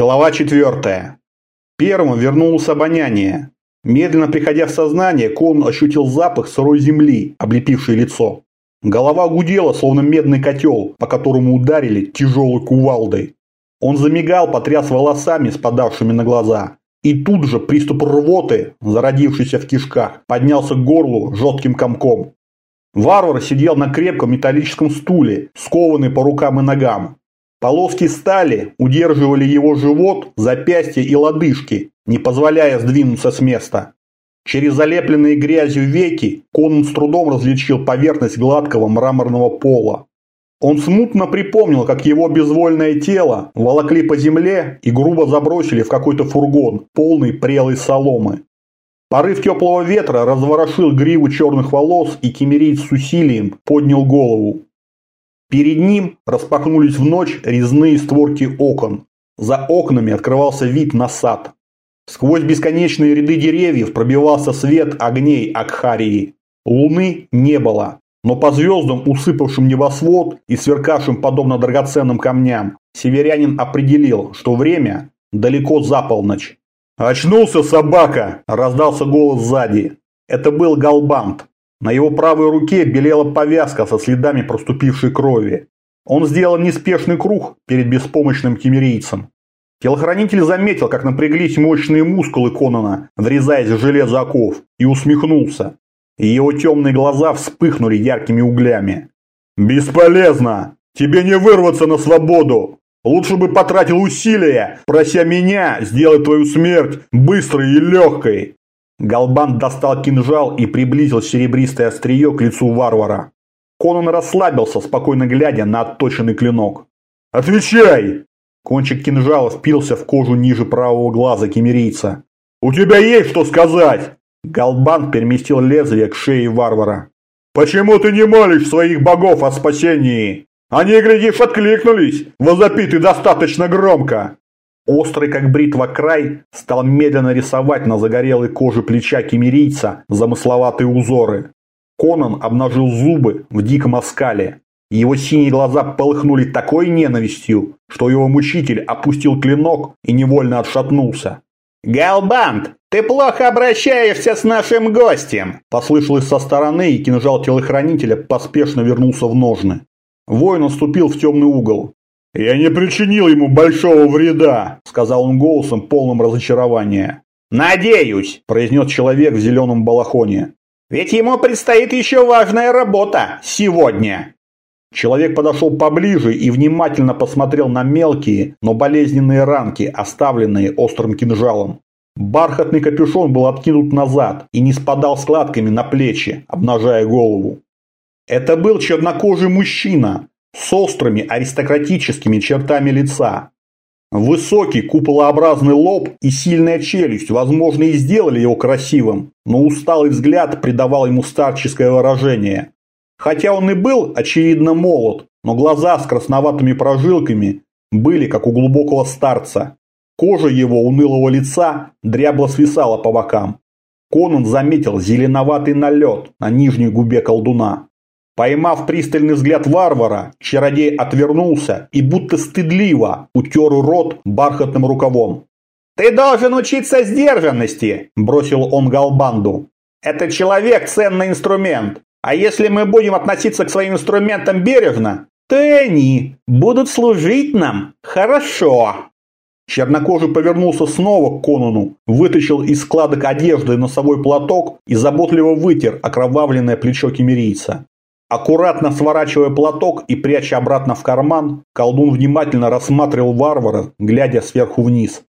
Глава четвертая. Первым вернулось обоняние. Медленно приходя в сознание, Кон ощутил запах сырой земли, облепившей лицо. Голова гудела, словно медный котел, по которому ударили тяжелой кувалдой. Он замигал, потряс волосами, спадавшими на глаза. И тут же приступ рвоты, зародившийся в кишках, поднялся к горлу жестким комком. Варвар сидел на крепком металлическом стуле, скованный по рукам и ногам. Полоски стали удерживали его живот, запястья и лодыжки, не позволяя сдвинуться с места. Через залепленные грязью веки Конан с трудом различил поверхность гладкого мраморного пола. Он смутно припомнил, как его безвольное тело волокли по земле и грубо забросили в какой-то фургон, полный прелой соломы. Порыв теплого ветра разворошил гриву черных волос, и кемерийц с усилием поднял голову. Перед ним распахнулись в ночь резные створки окон. За окнами открывался вид на сад. Сквозь бесконечные ряды деревьев пробивался свет огней Акхарии. Луны не было, но по звездам, усыпавшим небосвод и сверкавшим подобно драгоценным камням, северянин определил, что время далеко за полночь. «Очнулся собака!» – раздался голос сзади. Это был Галбант. На его правой руке белела повязка со следами проступившей крови. Он сделал неспешный круг перед беспомощным кемерийцем. Телохранитель заметил, как напряглись мощные мускулы Конона, врезаясь в железо оков, и усмехнулся. Его темные глаза вспыхнули яркими углями. «Бесполезно! Тебе не вырваться на свободу! Лучше бы потратил усилия, прося меня сделать твою смерть быстрой и легкой!» Галбан достал кинжал и приблизил серебристое острие к лицу варвара. Конан расслабился, спокойно глядя на отточенный клинок. «Отвечай!» Кончик кинжала впился в кожу ниже правого глаза кемерийца. «У тебя есть что сказать?» Галбан переместил лезвие к шее варвара. «Почему ты не молишь своих богов о спасении? Они, глядишь, откликнулись, возопиты достаточно громко!» Острый, как бритва, край стал медленно рисовать на загорелой коже плеча кемерийца замысловатые узоры. Конан обнажил зубы в диком оскале. Его синие глаза полыхнули такой ненавистью, что его мучитель опустил клинок и невольно отшатнулся. «Галбант, ты плохо обращаешься с нашим гостем!» Послышалось со стороны, и кинжал телохранителя поспешно вернулся в ножны. Воин наступил в темный угол. «Я не причинил ему большого вреда», – сказал он голосом, полным разочарования. «Надеюсь», – произнес человек в зеленом балахоне. «Ведь ему предстоит еще важная работа сегодня». Человек подошел поближе и внимательно посмотрел на мелкие, но болезненные ранки, оставленные острым кинжалом. Бархатный капюшон был откинут назад и не спадал складками на плечи, обнажая голову. Это был чернокожий мужчина, с острыми аристократическими чертами лица. Высокий куполообразный лоб и сильная челюсть, возможно, и сделали его красивым, но усталый взгляд придавал ему старческое выражение. Хотя он и был, очевидно, молод, но глаза с красноватыми прожилками были, как у глубокого старца. Кожа его унылого лица дрябло свисала по бокам. Конан заметил зеленоватый налет на нижней губе колдуна. Поймав пристальный взгляд варвара, чародей отвернулся и будто стыдливо утер рот бархатным рукавом. «Ты должен учиться сдержанности», – бросил он Галбанду. «Это человек – ценный инструмент. А если мы будем относиться к своим инструментам бережно, то и они будут служить нам хорошо». Чернокожий повернулся снова к Конану, вытащил из складок одежды носовой платок и заботливо вытер окровавленное плечо кемерийца. Аккуратно сворачивая платок и пряча обратно в карман, колдун внимательно рассматривал варвара, глядя сверху вниз.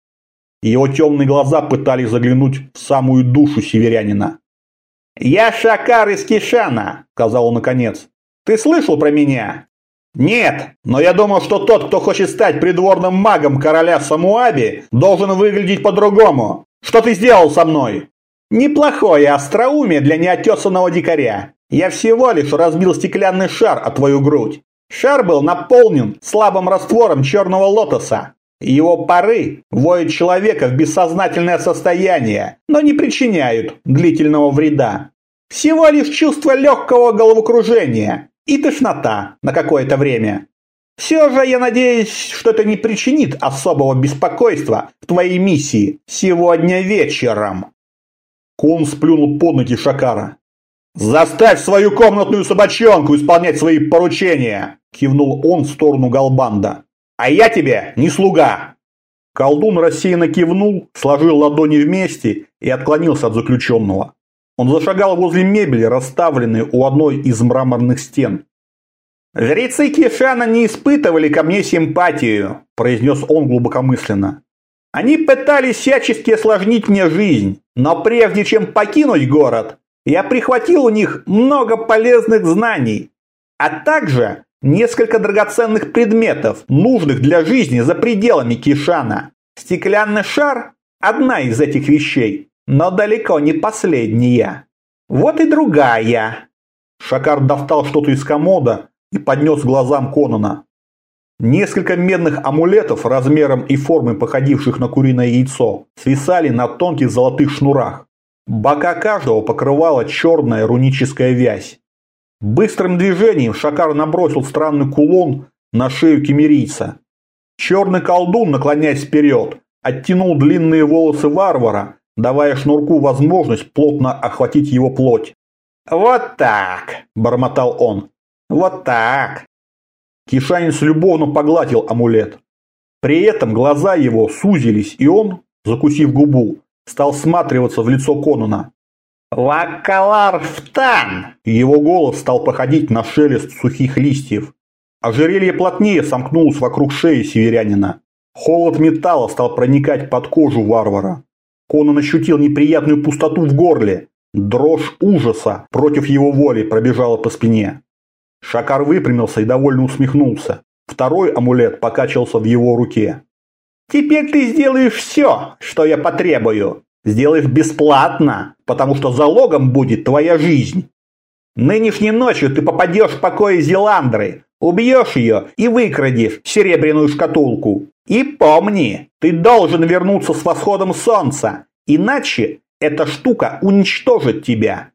Его темные глаза пытались заглянуть в самую душу северянина. «Я Шакар из Кишана», – сказал он наконец. «Ты слышал про меня?» «Нет, но я думал, что тот, кто хочет стать придворным магом короля Самуаби, должен выглядеть по-другому. Что ты сделал со мной?» «Неплохое остроумие для неотесанного дикаря. Я всего лишь разбил стеклянный шар о твою грудь. Шар был наполнен слабым раствором черного лотоса. Его пары воют человека в бессознательное состояние, но не причиняют длительного вреда. Всего лишь чувство легкого головокружения и тошнота на какое-то время. Все же я надеюсь, что это не причинит особого беспокойства в твоей миссии сегодня вечером. Кон сплюнул под ноги Шакара. «Заставь свою комнатную собачонку исполнять свои поручения!» – кивнул он в сторону Галбанда. «А я тебе не слуга!» Колдун рассеянно кивнул, сложил ладони вместе и отклонился от заключенного. Он зашагал возле мебели, расставленной у одной из мраморных стен. «Жрецы Кишана не испытывали ко мне симпатию», – произнес он глубокомысленно. «Они пытались всячески осложнить мне жизнь, но прежде чем покинуть город, я прихватил у них много полезных знаний, а также несколько драгоценных предметов, нужных для жизни за пределами Кишана. Стеклянный шар – одна из этих вещей, но далеко не последняя. Вот и другая». Шакар достал что-то из комода и поднес глазам Конона. Несколько медных амулетов размером и формой походивших на куриное яйцо свисали на тонких золотых шнурах. Бока каждого покрывала черная руническая вязь. Быстрым движением Шакар набросил странный кулон на шею кемерийца. Черный колдун, наклоняясь вперед, оттянул длинные волосы варвара, давая шнурку возможность плотно охватить его плоть. «Вот так!» – бормотал он. Вот так. Кишанец любовно погладил амулет. При этом глаза его сузились, и он, закусив губу, стал всматриваться в лицо Конона. «Вакалар втан!» Его голос стал походить на шелест сухих листьев. Ожерелье плотнее сомкнулось вокруг шеи северянина. Холод металла стал проникать под кожу варвара. Конан ощутил неприятную пустоту в горле. Дрожь ужаса против его воли пробежала по спине. Шакар выпрямился и довольно усмехнулся. Второй амулет покачался в его руке. «Теперь ты сделаешь все, что я потребую. Сделаешь бесплатно, потому что залогом будет твоя жизнь. Нынешней ночью ты попадешь в покое Зеландры, убьешь ее и выкрадешь серебряную шкатулку. И помни, ты должен вернуться с восходом солнца, иначе эта штука уничтожит тебя.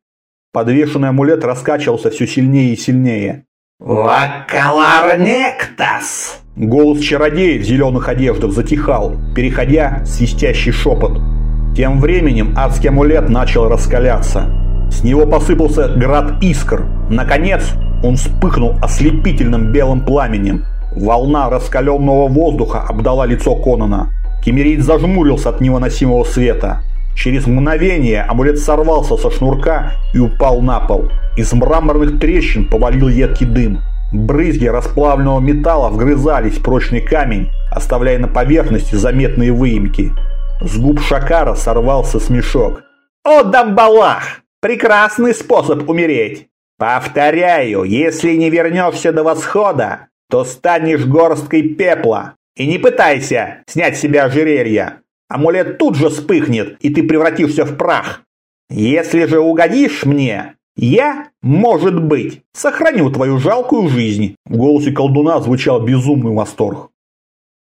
Подвешенный амулет раскачивался все сильнее и сильнее. «Вакалар Нектас!» Голос чародея в зеленых одеждах затихал, переходя в свистящий шепот. Тем временем адский амулет начал раскаляться. С него посыпался град искр. Наконец, он вспыхнул ослепительным белым пламенем. Волна раскаленного воздуха обдала лицо Конона. Кемерит зажмурился от невыносимого света. Через мгновение амулет сорвался со шнурка и упал на пол. Из мраморных трещин повалил едкий дым. Брызги расплавленного металла вгрызались в прочный камень, оставляя на поверхности заметные выемки. С губ Шакара сорвался смешок. «О, Дамбалах! Прекрасный способ умереть! Повторяю, если не вернешься до восхода, то станешь горсткой пепла. И не пытайся снять с себя ожерелье. Амулет тут же вспыхнет, и ты превратишься в прах. Если же угодишь мне, я, может быть, сохраню твою жалкую жизнь. В голосе колдуна звучал безумный восторг.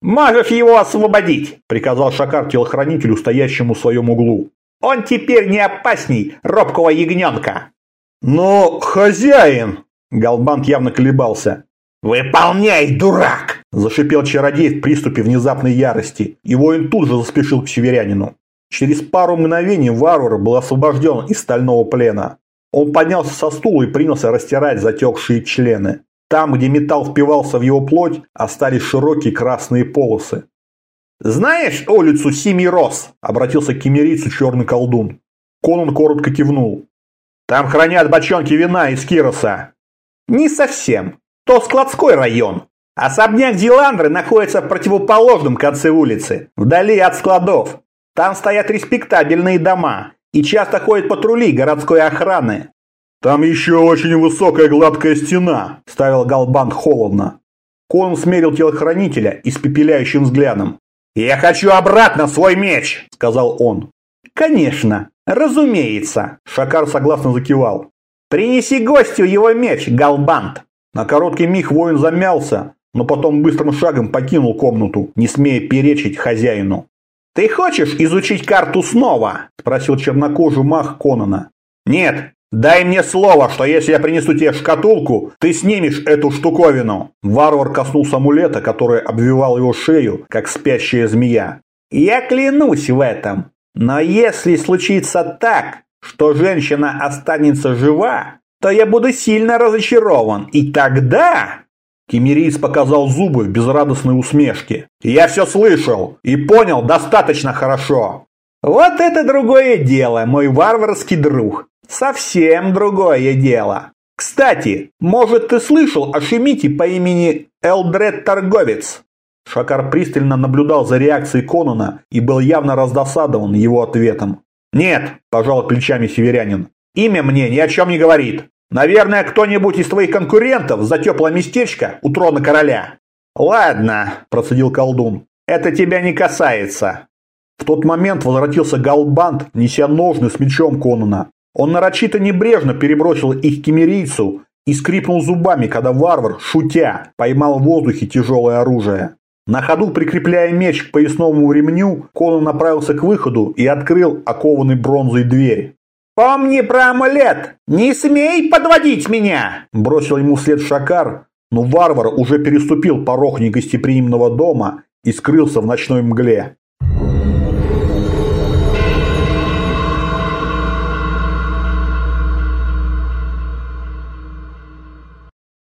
«Можешь его освободить!» – приказал Шакар телохранителю, стоящему в своем углу. «Он теперь не опасней робкого ягненка!» «Но хозяин!» – Галбант явно колебался. «Выполняй, дурак!» – зашипел чародей в приступе внезапной ярости, и воин тут же заспешил к северянину. Через пару мгновений варвар был освобожден из стального плена. Он поднялся со стула и принялся растирать затекшие члены. Там, где металл впивался в его плоть, остались широкие красные полосы. «Знаешь улицу Семи Рос?» – обратился к кемерийцу черный колдун. Конан коротко кивнул. «Там хранят бочонки вина из Кироса». «Не совсем то складской район. Особняк Диландры находится в противоположном конце улицы, вдали от складов. Там стоят респектабельные дома и часто ходят патрули городской охраны. «Там еще очень высокая гладкая стена», – ставил Галбан холодно. Конан смерил телохранителя испепеляющим взглядом. «Я хочу обратно свой меч!» – сказал он. «Конечно, разумеется!» – Шакар согласно закивал. «Принеси гостю его меч, Галбант!» На короткий миг воин замялся, но потом быстрым шагом покинул комнату, не смея перечить хозяину. «Ты хочешь изучить карту снова?» – спросил чернокожий мах Конона. «Нет, «Дай мне слово, что если я принесу тебе шкатулку, ты снимешь эту штуковину!» Варвар коснулся амулета, который обвивал его шею, как спящая змея. «Я клянусь в этом! Но если случится так, что женщина останется жива, то я буду сильно разочарован, и тогда...» Кемериец показал зубы в безрадостной усмешке. «Я все слышал и понял достаточно хорошо. Вот это другое дело, мой варварский друг. Совсем другое дело. Кстати, может ты слышал о Шемите по имени Элдред Торговец? Шакар пристально наблюдал за реакцией Конона и был явно раздосадован его ответом. «Нет», – пожал плечами северянин, – «имя мне ни о чем не говорит. Наверное, кто-нибудь из твоих конкурентов за теплое местечко у трона короля». «Ладно», – процедил колдун, – «это тебя не касается». В тот момент возвратился Галбанд, неся ножны с мечом Конона. Он нарочито небрежно перебросил их кемерийцу и скрипнул зубами, когда варвар, шутя, поймал в воздухе тяжелое оружие. На ходу, прикрепляя меч к поясному ремню, Конан направился к выходу и открыл окованный бронзой дверь. «Помни про амулет! Не смей подводить меня!» Бросил ему вслед Шакар, но варвар уже переступил порог негостеприимного дома и скрылся в ночной мгле.